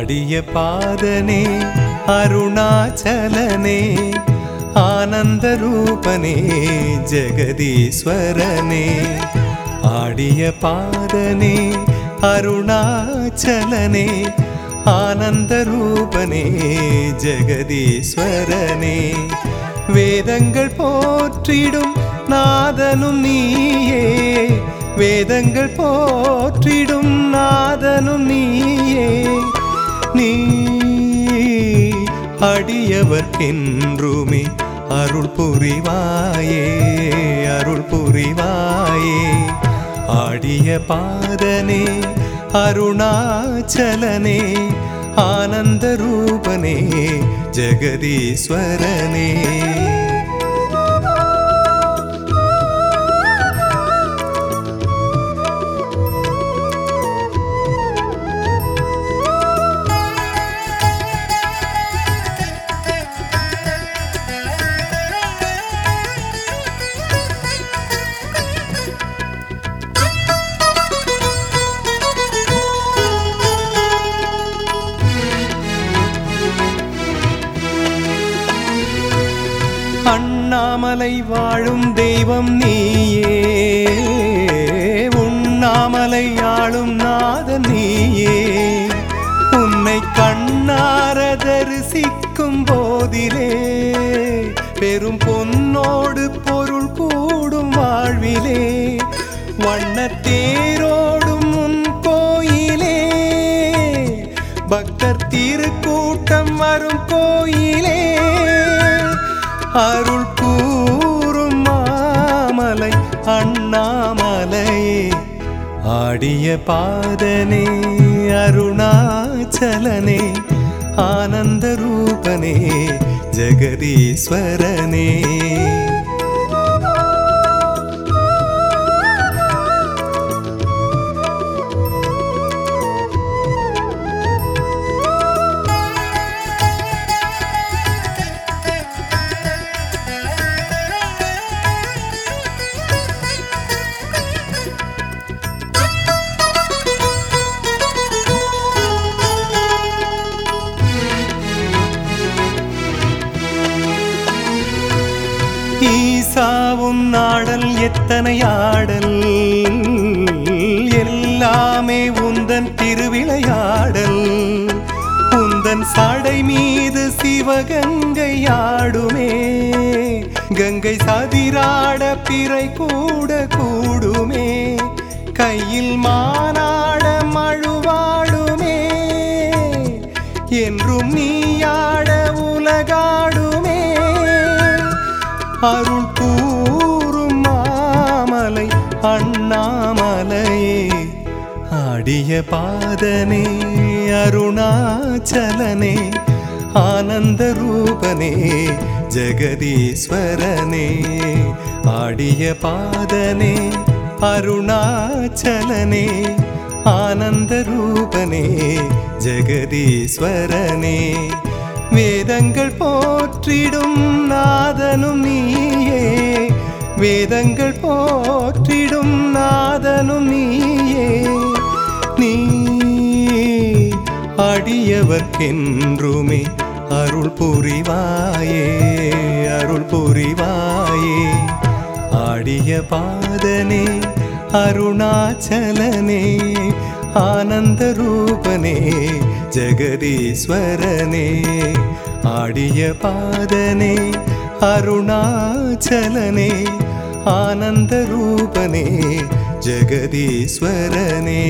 ஆடிய பாதனே அருணாச்சலனே ஆனந்த ரூபனே ஜெகதீஸ்வரனே. ஆடிய பாதனே அருணாச்சலனே ஆனந்த ரூபனே ஜெகதீஸ்வரனே. வேதங்கள் போற்றிடும் நாதனும் நீயே வேதங்கள் போற்றிடும் நாதனும் அடியவர்க்கென்றுமே அருள் புரிவாயே அருள் புரிவாயே. ஆடிய பாதனே அருணாச்சலனே ஆனந்த ரூபனே ஜெகதீஸ்வரனே. உண்ணாமலை வாழும் தெய்வம் நீயே. உண்ணாமலை ஆளும் நாத நீயே. உன்னை கண்ணார தரிசிக்கும் போதிலே பெரும் பொன்னோடு பொருள் கூடும் வாழ்விலே வண்ணத்தேரோடும் உன் கோயிலே. பக்தர் திருக்கூட்டம் வரும் கோயிலே அருள் கூறும் மாமலை அண்ணாமலையே. ஆடிய பாதனே அருணாச்சலனே ஆனந்த ரூபனே ஜெகதீஸ்வரனே. ஈசாவும் நாடல் எத்தனை ஆடல்? எல்லாமே உந்தன் திருவிளையாடல். உந்தன் சடை மீது சிவகங்கை ஆடுமே. கங்கை சதிராட பிறை கூட கூடுமே. கையில் மா அருள் கூறும் மாமலை அண்ணாமலையே. ஆடிய பாதனே அருணாச்சலனே. ஆனந்த ரூபனே ஜெகதீஸ்வரனே. ஆடிய பாதனே அருணாச்சலனே. ஆனந்த ரூபனே ஜெகதீஸ்வரனே. வேதங்கள் போ போற்றிடும் நாதனும் நீயே. வேதங்கள் போற்றிடும் நாதனும் நீயே. நீ அடியவர்க்கென்றுமே அருள் புரிவாயே. அருள் புரிவாயே. ஆடிய பாதனே அருணாச்சலனே. ஆனந்த ரூபனே आड्यपादने अरुणाचलने आनन्दरूपने जगदीश्वरने